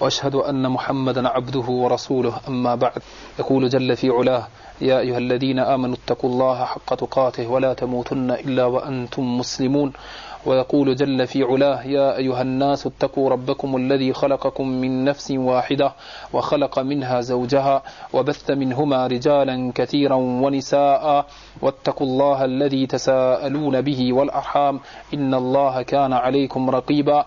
وأشهد أن محمدا عبده ورسوله أما بعد يقول جل في علاه يا أيها الذين آمنوا اتقوا الله حق تقاته ولا تموتن إلا وأنتم مسلمون ويقول جل في علاه يا أيها الناس اتقوا ربكم الذي خلقكم من نفس واحدة وخلق منها زوجها وبث منهما رجالا كثيرا ونساء واتقوا الله الذي تساءلون به والأرحام إن الله كان عليكم رقيبا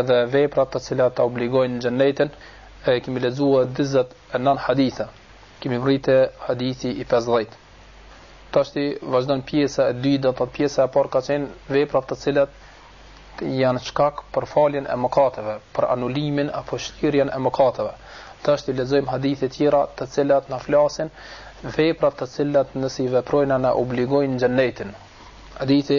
edhe veprat të cilat ta obligojnë xhennetin e kemi lexuar dyzet e nëntë hadithe kemi mrri te hadithi i pesëdhjetë tashti vazhdon pjesa e dytë do të thotë pjesa e parë ka qenë veprat të cilat janë shkak për faljen e mëkateve, për anulimin apo shlyerjen e mëkateve. Tashti lexojmë hadithe tjera të cilat na flasin veprat të cilat nëse i veprojmë na obligojnë xhenetin. Hadithi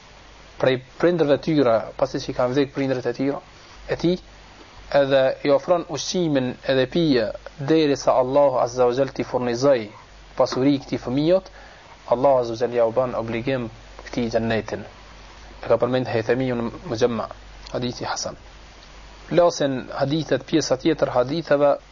prej prindërve të tyre, pasi që i kanë vdekë prindërit e tyre, e ti, edhe i ofron ushqimin edhe pije, deri sa Allahu Azza wa Jall t'i furnizoj pasuri këta fëmijët, Allahu Azza wa Jall ja u ban obligim këti xhennetin. E ka përmend Hejthemiu në Muxhemma, hadithi Hasan. Flasin hadithet pjesa tjetër haditheve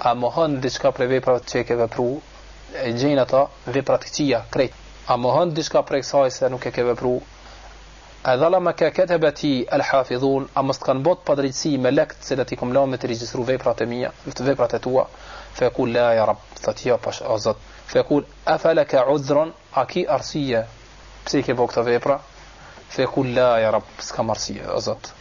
A mohon diçka prej veprave që ke vepru, e gjejnë ata vepra të këqija krejt. A mohon diçka prej kësaj se nuk e ke vepru? A dhalamaka ketebeti el hafidhun, a mos të kanë bo padrejtësi melekt që i kom la me të regjistru veprat e mija, të veprat e tua? Fe jekul la ja rab, thot jo pasha Zotin. Fe jekul e fe leke udhrun, a ki arsije pse i ke bo këto vepra? Fe jekul la ja rab, s'kam arsije o zot.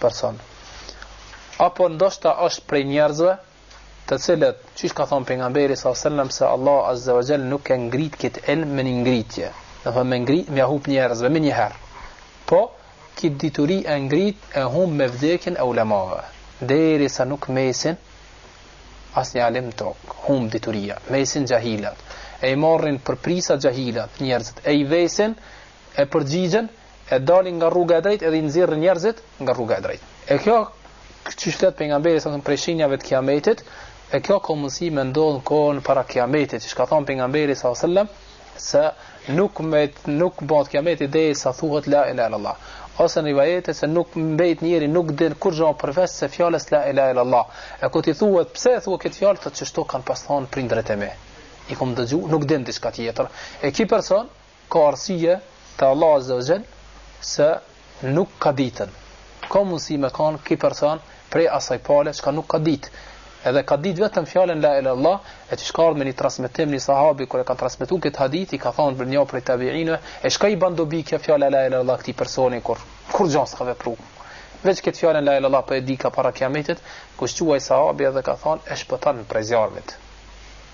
person. Apo ndoshta është prej njerëzve të cilët, qysh ka thënë pejgamberi sa selam se Allah azza wa jall nuk e ngrit kët ilm me një ngritje, do të thotë me ngrit me hup njerëzve menjëherë. Po kët dituri e ngrit e humb me vdekjen e ulemave, derisa nuk mesin asnjë alim në tokë, humb dituria, mesin xhahilat, e i marrin për prijsa xhahilat, njerëzit e i vetin e përgjigjen e dalin nga rruga e drejtë edhe i nxjerrin njerëzit nga rruga e drejtë. E kjo që flet pejgamberi sa prej shenjave të kiametit, e kjo ka mundësi me ndodhë në kohën para kiametit, qysh ka thonë pejgamberi sa sallam, se nuk me nuk bëhet kiameti deri sa thuhet la ilaha illallah ose në rivajete se nuk mbet njeri nuk din kurgjo përveç se fjales la ilaha illallah e kur t'i thuhet pse thua këtë fjalë thot qështu kanë pas thonë prindrët e mi i kom dëgju nuk din diçka tjetër e ky person Ka arsye te Allahu Azza wa Jall se nuk ka ditë. Ka mundësi me kanë ky person prej asaj pale çka nuk ka ditë. Edhe ka ditë vetëm fjalën la ila Allah, e qysh ka ardh me një transmetim një sahabi kur e kanë transmetuar këtë hadith i ka thënë po një prej tabiinëve, e çka i bën dobi kjo fjalë la ila Allah këtij personi kur kurgjo s'ka vepruar. Veç këtë fjalën la ila Allah po e di ky para kiametit, u çu aj sahabi edhe ka thënë e shpëton prej zjarrit.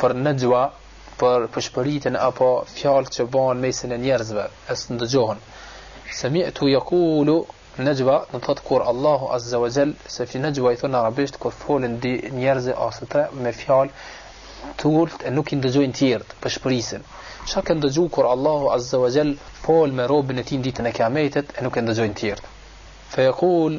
për Nexhua për pëshpëritjen apo fjalët që bëhen n'mesin e njerëzve e s'ndëgjohen semi'tu yakulu Nexhua do thot kur Allahu azza wa jall se fi Nexhua i thon arabisht kur folin dy njerëz ose tre me fjalë t'ult e nuk i ndëgjojnë tjerët pëshpërisin çka ke ndëgju kur Allahu azza wa jall fol me robin e tij n'ditën e kiametit e nuk e ndëgjojnë tjerët fe yakul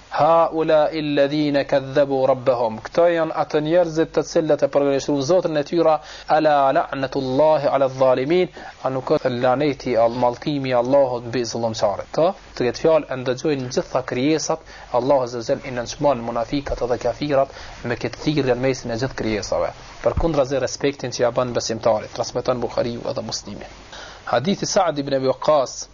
Haulai alladhina kadhabu rabbahum, këto janë ato njerëzit të cilët e përgënjeshtruan Zotrin e tyre, ala la'natullahi ala dhalimin, a nuk është laneti, mallkimi i Allahut mbi zullumqarët. Të, të këtë fjalë e ndëgjojnë gjitha krijesat, Allahu azza wa jall i nënçmon munafiqët dhe kafirat me këtë thirrje në mesin e gjithë krijesave, përkundrazi respektin që ia bën besimtarit, transmeton Buhariu edhe Muslimi. hadithin e Sa'd ibn Abi Waqqas,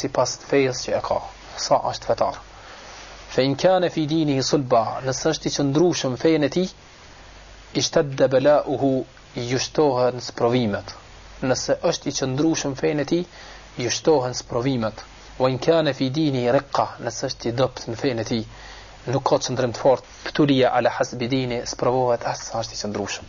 sipas fejes që e ka, sa është fetar. Fe in kane fi dinihi sulba, nëse është i qëndrushëm n'fenë e tij, ishtedde belauhu, ju shtohen sprovimet. Nëse është i qëndrushëm n'fenë e tij, ju shtohen sprovimet. Wa in kane fi dinihi rikka, nëse është i dobt në fenë e tij, nuk ka qëndrim të fortë. Ubtulija ala hasebi dinihi, sprovohet aq sa është i qëndrushëm.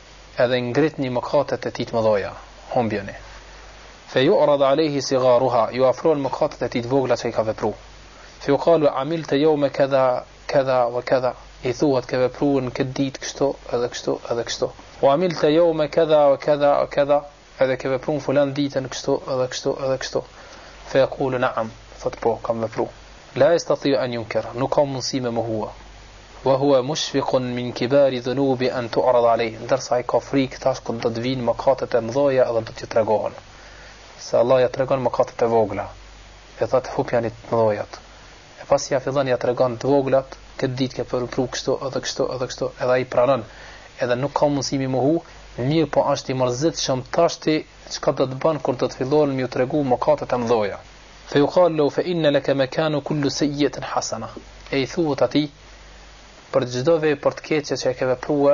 اذا انجرتني مقاطة تيت مضايا هم بيوني فيعرض عليه صغارها يوفرون مقاطة تتيت بوغلا شيكا ببرو فيقال عملت يوم كذا كذا وكذا يثوت إيه كبرون كديت كشتو هذا كشتو هذا كشتو وعملت يوم كذا وكذا وكذا Edhe ke vepru në fulan ditën kështu edhe kështu edhe kështu. Fe jekulu naam, thot po, kam vepru. La jestatiu an junkir, nuk ka mundësi me mohua. Wa hua mushfikun min kibari dhunubihi an tu'rad alejhi, ndërsa ai ka frikë tash kur do të vinë mëkatet e mëdhoja edhe do t'ju tregohen. Se Allah ja tregon mëkatet e vogla. E thot hupjani të mëdhojat. E pasi ja fillon ja tregon t'voglat, këtë ditë ke vepru kështu edhe kështu edhe kështu, edhe ai pranon, edhe nuk ka mundësi m'i mohu, mirëpo është i mërzitshëm tashti çka do të bën kur do të fillojnë m'iu tregu mëkatet e mëdhoja. Fejuqalu lehu fe inne leke mekane kulli sejji'etin hasanah. E i thuhet atij, Për çdo vepër të keqe që e ke veprua,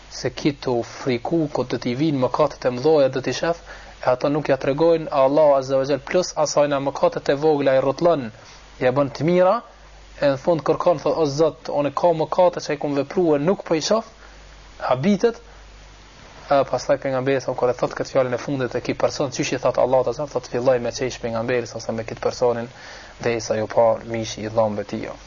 se ky tu u friku kur do t'i vijnë mëkatet e mëdhaja do t'i shef e ato nuk ja tregojnë e Allahu azza wa jall plus asajna mëkatet e vogla i rrotllon ja bën të mira e në fund kërkon thot o zot unë kam mëkate që i kum vepru e nuk po i shof habitet e pastaj pejgamberi sa kur e thot këtë fjalën e fundit e ky person çish i thot Allahu azza thot filloi me çesh pejgamberi sa me këtë personin derisa ju pa mishi i dhëmbëve tij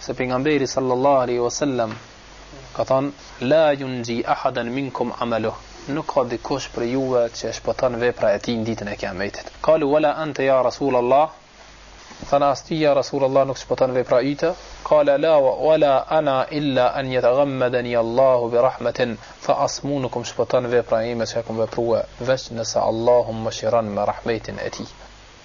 Se pejgamberi sallallahu alaihi wasallam ka thënë la yunji ahadan minkum amaluh, nuk ka dikush prej juve që e shpëton vepra e tij në ditën e kiametit. Kalu wala anta ya rasul Allah, thanë as ti ja rasul Allah nuk t'shpëton vepra yte? Kale la wala ana illa an yataghammadani Allahu bi rahmatin, tha as mu nuk më shpëton vepra ime që e kam veprua, veç nëse Allahu më mëshiron me rahmetin e tij.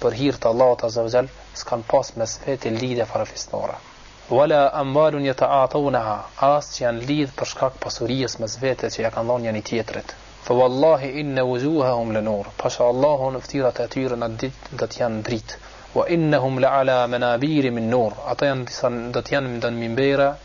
për hir të Allahut azza wa jall s'kanë pas mes vete lidhje farefisnore. Wa la amwalun yata'ataunaha, as që janë lidh për shkak pasurisë mes vete që ja kanë dhanë njëri tjetrit. Fa wallahi inna wujuhahum la nur, pasha Allahun ftyrat e tyre në atë ditë do të janë dritë. Wa innahum la ala manabir min nur, ata janë do të janë n'do mimbere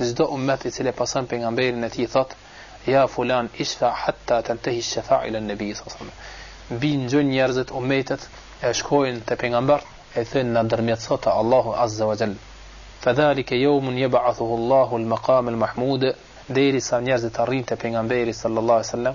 زدو أمة تسلي بسان بيغمبير نتيثات يا فلان اشفع حتى تنتهي الشفاعة إلى النبي صلى الله عليه وسلم بين جن يرزت أميتت اشكوين تبيغمبر اثن ندر صوت الله عز وجل فذلك يوم يبعثه الله المقام المحمود ديري سان يرزت الرين تبيغمبير صلى الله عليه وسلم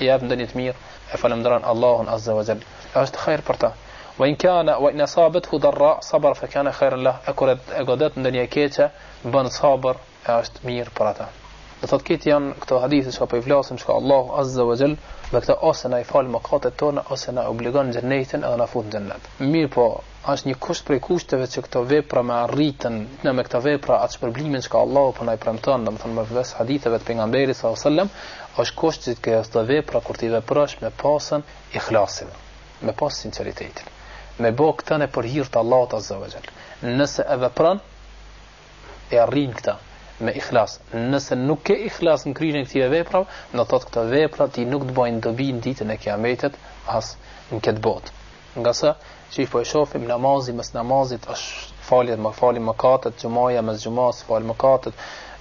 i jep ndonjë të mirë, e falënderon Allahun azza wa jall, është hajr për të. Wa in kana wa in asabathu darra sabara fa kana khayran lah, e kur e godet ndonjë e keqe, bën sabër, e është mirë për atë. Do thotë këto janë këto hadithe që po i flasim çka Allahu azza wa jall me këta ose na i fal mëkatet tona ose na obligon xhenetin edhe na fut në xhenet. Mirëpo, Është një kusht prej kushteve që këto vepra me arrit ne me këto vepra atë shpërblimin që Allahu po na i premton, domethënë përmes haditheve të pejgamberit sallallahu alajhi wasallam, është kusht që këto vepra kur t'i veprosh me pas ihlasin, me pas sinqeritetin, me bë këtë për hir të Allahut azza wa jall. Nëse e vepron e arrin këtë me ihlas. Nëse nuk ke ihlas në kryerjen e këtyre veprave, do thotë këto vepra ty nuk të bëjnë dobi në ditën e Kiametit as në këtë botë. Nga sa që po e shohim namazi mes namazit është falje me fal mëkatet, xhumaja mes xhumas fal mëkatet,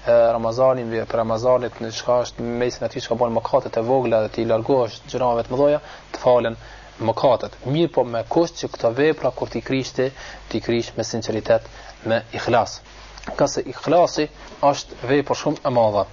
Ramazani mes Ramazanit çka është mesin aty çka bën mëkate të vogla dhe ti largohesh gjynaheve të mëdha, të falen mëkatet. Mirëpo me kusht që këto vepra kur t'i krysh ti, t'i krysh me sinqeritet, me ihlas. Ngase ihlasi është vepër shumë e madhe.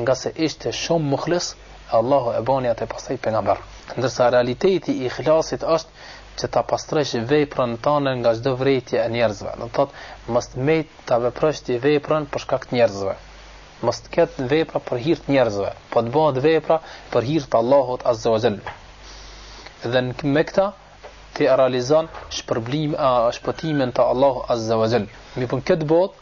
ngase ishte shumë muhlis e Allahu e bani atë pastaj pejgamber. Ndërsa realiteti i ihlasit është që ta pastrojsh veprën tënde nga çdo vrejtje e njerëzve. Do të thotë, mos të mjeft ta veprosh ti veprën për shkak të njerëzve. Mos të jetë vepra për hir të njerëzve, po të bëhet vepra për hir të Allahut Azza wa Jall. Dhe me këta ti realizon shpërblim, shpëtimin te Allahu Azza wa Jall. Mirëpo n'këtë botë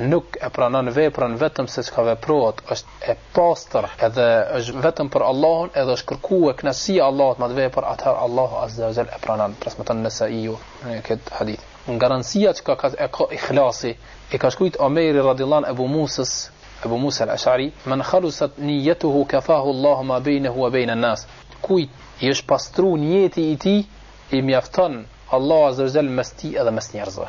nuk e pranon veprën vetëm se çka veprohet është e pastër edhe është vetëm për Allahun edhe është kërku kënaqësia e Allahut me atë vepër atëherë Allahu azza wa jall e pranon transmeton Nesaiu këtë hadith nga rëndësia që e ka ikhlasi i ka shkrujt Omeri radhiyallahu Abu Musës Abu Musa al-Ash'ari man khalusat niyyatuhu kafahu Allahu ma bainahu wa bain an-nas kujt i është pastruar njeti i tij i mjafton Allahu azza wa jall mes tij edhe mes njerëzve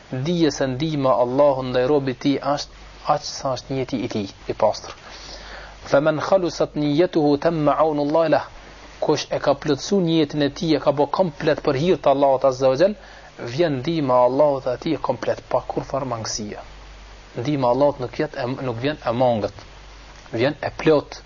Dije se ndihma e Allahut ndaj robit të Tij është aq sa është niyeti i tij i pastër. Faman khalusat niyyatuhu tamma aunullahi lah. Kush e ka plotësu niyetin e tij e ka bë komplet për hir të Allahut azza wa jall, vjen ndihma e Allahut atij komplet pa kurrfarë mangësie. Ndihma e Allahut nuk jet nuk vjen e mangët, vjen e plotë.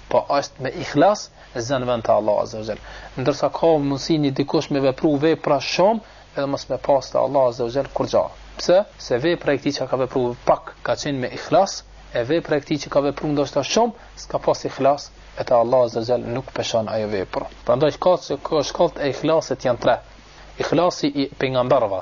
po është me ihlas e zen vend te Allahu Azza wa Jall. Ndërsa ka mundësi një dikush me vepru vepra shumë edhe mos me pas te Allahu Azza wa Jall kurrgja. Pse? Se vepra e këtij që ka vepru pak ka qenë me ihlas e vepra e këtij që ka vepru ndoshta shumë s'ka pas ihlas e te Allahu Azza wa Jall nuk peshon ajo vepër. Prandaj qeto shkallët e ihlasit janë tre. Ihlasi i pejgamberëve,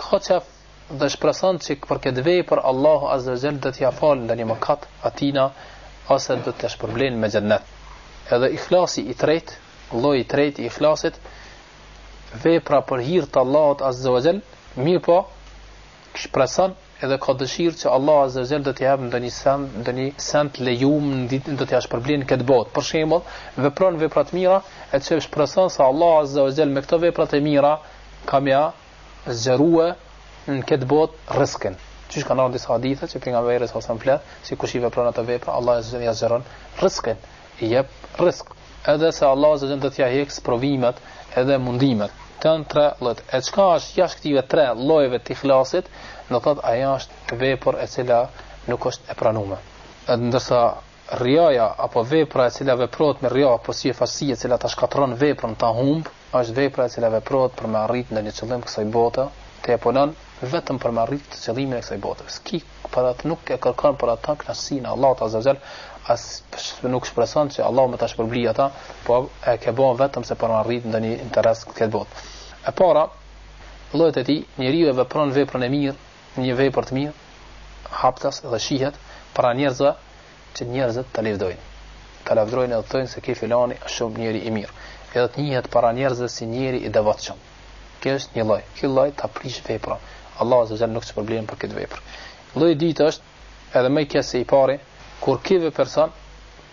Ka qef dhe shpreson që për ket vepër Allahu Azza wa Jall do t'ia falë ndonjë mëkat atij ose do ta shpërblen me xhennet. Edhe ihlasi i tretë, lloji i tretë i ihlasit, vepra për hir të Allahut Azza wa Jall, mirëpo shpreson edhe ka dëshirë që Allahu Azza wa Jall do t'i japë ndonjë send, ndonjë send të lejum, do t'ia shpërblen n'ket botë. Për shembull, vepron vepra të mira, e që shpreson se Allahu Azza wa Jall me këto vepra të mira ka me ia zgjerue n'ket botë rriskun. Qysh kanë ardh disa hadithe që pejgamberi alejhi selam flet, se kush i vepron ato vepra, Allahu Azza wa Jall ia zgjeron rriskun. i jep rrisk edhe se Allah azza wa jall do t'ia hek sprovimet edhe mundimet këto janë tre llojet e çka është jashtë këtyne tre llojeve të ihlasit do thotë ajo është vepër e cila nuk është e pranume ndërsa rijaja apo vepra e cila veprohet me rija apo si thashë e cila ta shkatërron veprën ta humb është vepra e cila veprohet për me arrit ndonjë qëllim të kësaj bote ta punon vetëm për me arrit qëllimin e kësaj bote ski për atë nuk e kërkon për atë kënaqësinë e Allahut azza wa jall as nuk shpreson se Allahu me ta shpërbly ata, po e ky bën vetëm se për të arritur ndonjë interes n'këtë botë. E para, llojet e tij, njeriu e vepron veprën e mirë, një vepër të mirë, haptas dhe fshehtas para njerëzve që njerëzit ta lëvdojnë. Ta lëvdojnë edhe thonë se ky filani është shumë njeri i mirë. Edhe të njihet para njerëzve si njeri i devotshëm. Kjo është një lloj, ky lloj ta prish veprën. Allahu azza wa jall nuk ta shpërblen për këtë vepër. Lloji i dytë është edhe më i keq se i pari, kur ky person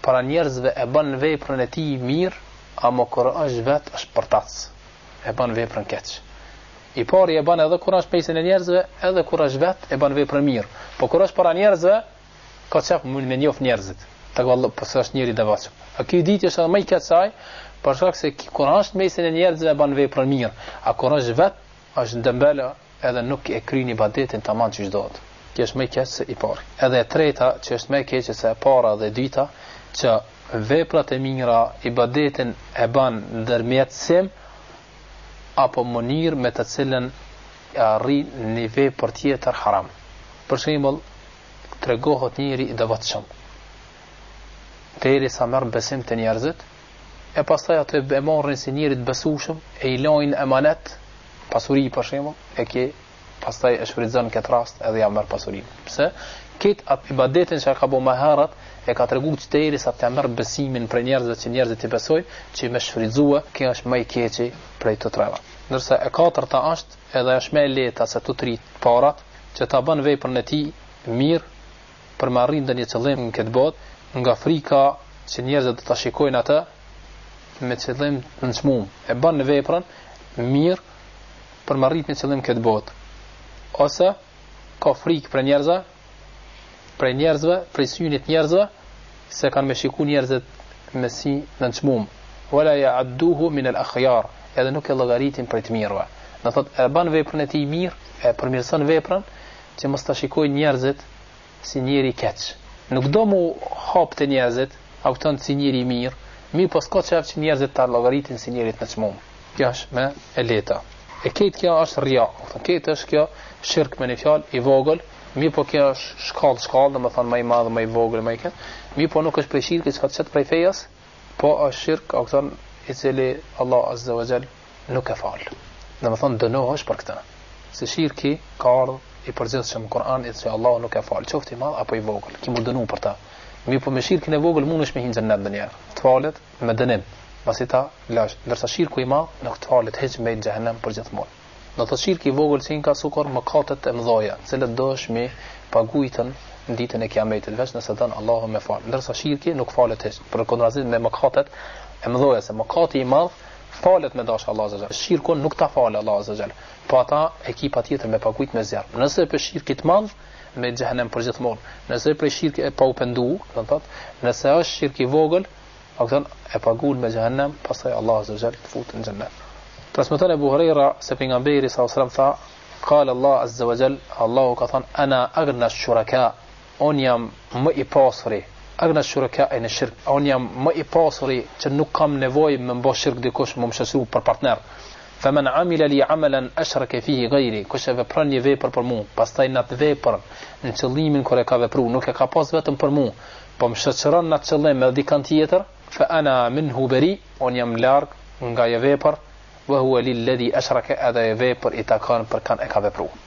para njerëzve e bën veprën e tij mirë, ama kur është vet është përtac. E bën veprën keq. I pari e bën edhe kur është n'mesin e njerëzve, edhe kur është vet e bën veprën mirë. Po kur është para njerëzve, ka qef me e njoft njerëzit. Thonë vallah, po ky është njeri devotshëm. A ky i dyti është edhe më i keq se ai, për shkak se kur është n'mesin e njerëzve e bën veprën mirë, a kur është vet, është dembel edhe nuk e kryen ibadetin tamam qysh do. Ky është më i keq se i pari. Edhe e treta që është më e keqe se e para dhe e dyta, që veprat e mira, ibadetin e bën ndërmjetësim, apo mënyrë me të cilën e arrin një vepër tjetër haram. Për shembull, tregohet njeri i devotshëm, derisa merr besim te njerëzit, e pastaj atë e marrin si njeri të besueshëm e i lajnë emanet, pasuri për shembull, e ky Pastaj e shfrytëzon këtë rast edhe ja merr pasurinë. Pse? Këtë atë ibadetin që ka bo më herët, e ka treguar që deri sa të merr besimin prej njerëzve që njerëzit i besojnë, që me shfrytëzu, ky është më i keqi prej të treve. Ndërsa e katërta është, edhe është më e lehta se të tri të parat, që ta bën veprën e tij mirë për të arritur ndonjë qëllim në këtë botë, nga frika që njerëzit do ta shikojnë atë me nënçmim. E bën veprën mirë për me mrri një qëllim këtë botë, ose ka frikë prej njerëzve, prej njerëzve, prej synit njerëzve, se kanë me shiku njerëzit me sy nënçmues, wa la ja'udduhu min el akhjar, edhe nuk e llogaritin prej të mirëve. Do thotë, e ban veprën e tij mirë, e përmirëson veprën, që mos ta shikojnë njerëzit, si njeri i keq. Nuk do mu hap te njerëzit, a kupton, si njeri i mirë, mirë po s'ka qef që njerëzit ta llogaritin si njeri të çmuar. Kjo është më e lehta. E këtë kjo është rija, kupton, këtë është kjo shirk me një fjalë i vogël, mirë po kjo është shkallë shkallë, domethënë më i madh, më i vogël, më i keq. Mirë po nuk është prej shirkit çka të qet prej fejes, po është shirk, a kupton, i cili Allah azza wa jall nuk e fal. Domethënë dënohesh për këta. Se shirki ka ardhë i përgjithshëm, Kurani thotë që Allah nuk e fal. Qoftë i madh apo i vogël. Ki mu dënu për ta. Mirëpo me shirkin e vogël mundesh me hi n'xhennet ndonjëherë. Të falet me dënim. Masi ta lash. Ndërsa shirku i madh nuk të falet hiç, me xhehenem përgjithmonë. Do thotë shirki i vogël që i ka sikur mëkatet e mdhaja, të cilat dosh m'i pagujtën në ditën e kiametit. Veç nëse don Allahu me fal. Ndërsa shirki nuk falet hiç. Për kontrastin me mëkatet e mdhaja. Se mëkati i madh falet me dashë Allah Azza Shirkun nuk ta falë Allah Azza Po ata e ki patjetër me pagujt me zjarr. Nëse është prej shirkit t'madh, me xhehenem përgjithmonë. Nëse është prej shirkit e pa u pëndu, do thotë, nëse është shirk i vogël, atëherë e pagun me xhehenem, pastaj Allah Azza Jal të fut në xhennet. Transmeton Ebu Hurejra se Pejgamberi salallahu alejhi ve selem tha, Kale Allah Azza Jal, Allahu ka thonë, ana agna shuraka, Unë jam më i pasuri, Aghna shurakai an shirk, unë jam më i pasuri që nuk kam nevojë me mba shirk dikush me më shoqëru për partner. Faman amila li amalan ashrake fihi ghayri, kush e vepron një vepër për mua, pastaj n'atë vepër, në qëllimin kur e ka vepru, nuk e ka pas vetëm për mua, po më shoqëron n'atë qëllim edhe dikënd tjetër, fa ana minhu bari, unë jam larg nga ajo vepër, wa huwa lilladhi ashraka, edhe ajo vepër i takon për kan e ka vepru.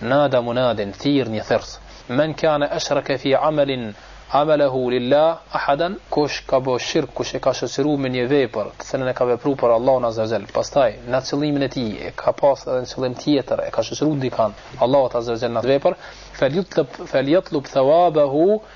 Nada munadin, thirr një thirrës, Men kane eshrake fi amelin amelehu lillah ahaden, kush ka bo shirk, kush e ka shoqëru në një vepër, të cilën e ka vepru për Allahun azza wa jall, pastaj në qëllimin e tij e ka pas edhe një qëllim tjetër, e ka shoqëru dikan Allahut azza wa jall në atë vepër, fel jutlub, fel jutlub thawabahu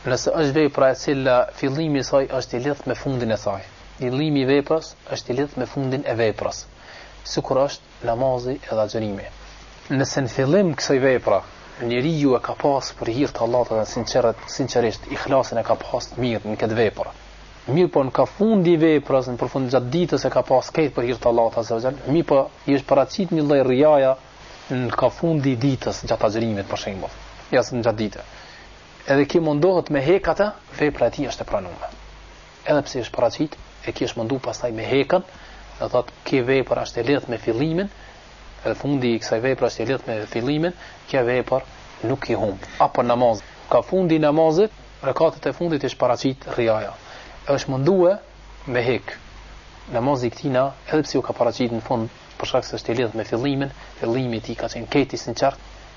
Nëse është vepra e cila fillimi i saj është i lidhtë me fundin e saj, fillimi i veprës është i lidhtë me fundin e veprës, sikur është namazi edhe agjërimi. Nëse në fillim kësaj vepra njeriu e ka pasë për hir të Allahut edhe sinqer, sinqerisht ihlasin e ka pasë të mirë në këtë vepër, mirëpo nga fundi i veprës, në përfund gjatë ditës e ka pasë këtë për hir të Allahut azza wa jall, mirëpo i është paraqit një lloj riaja nga fundi i ditës gjatë agjërimit për shembull, ja edhe gjatë ditës. Edhe ky mundohet me hek atë, vepra e tij është e pranume. Edhe pse është paraqit, e ky është mundu pastaj me hekën, do thot kjo vepër është e lidhun me fillimin, edhe fundi i kësaj vepre është e lidhun me fillimin, kjo vepër nuk i humb. Apo namaz, ka fundi i namazit, rekatet e fundit është paraqit rijaja. Është mundue me hek. Namazi i këtina, edhe pse u ka paraqit në fund, për shkak se është i lidhur me fillimin, fillimi i tij ka qenë krejt i sinqert,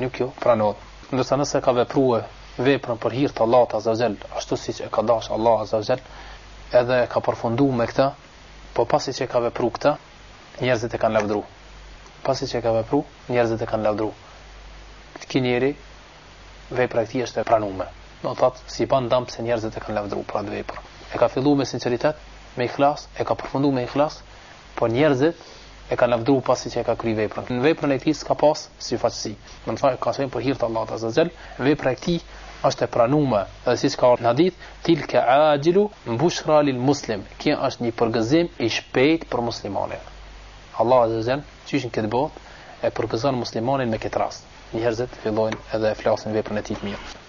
nuk ju pranohet. Ndërsa nëse e ka veprue veprën për hir të Allahut azze ue xhel, ashtu siç e ka dasht Allahu azze ue xhel, edhe e ka përfundu me këtë, po pasi që e ka vepru këtë, njerëzit e kanë lavdëru. Pasi që e ka vepru, njerëzit e kanë lavdëru. Ky njeri vepra e tij është e pranume. Do thotë s'i ban dam se njerëzit e kanë lavdëru për atë vepër. E ka fillu me sinqeritet, me ikhlas, e ka përfundu me ikhlas, Po njerëzit e kanë lavdëru pasi që e ka kry veprën. Në veprën e tij s'ka pas syfaqësi. Domethanë ka qenë për hir të Allahut azze ue xhel, vepra e tij është e pranume, dhe siç ka në hadith, tilke axhilu bushra lil muslim. Kjo është një përgëzim i shpejt për muslimanin. Allahu azze ue xhel, qysh në këtë botë e përgëzon muslimanin me këtë rast. Njerëzit fillojnë edhe flasin veprën e tij të mirë.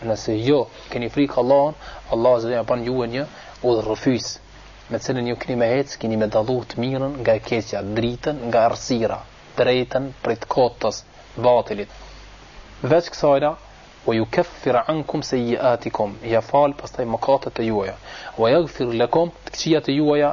Nëse ju keni frikë Allahun, Allahu azze ue xhel ju ban juve një udhërrëfyes, me të cilën ju keni me hecë, keni me dallu të mirën nga e keqja, dritën nga errësira, të drejtën prej të kotës, batilit. Veç kësajna, wa yukaffir ankum sayyi'atikum, ia fal pastaj mëkatet e juaja, wa yaghfir lakum, të këqijat e juaja,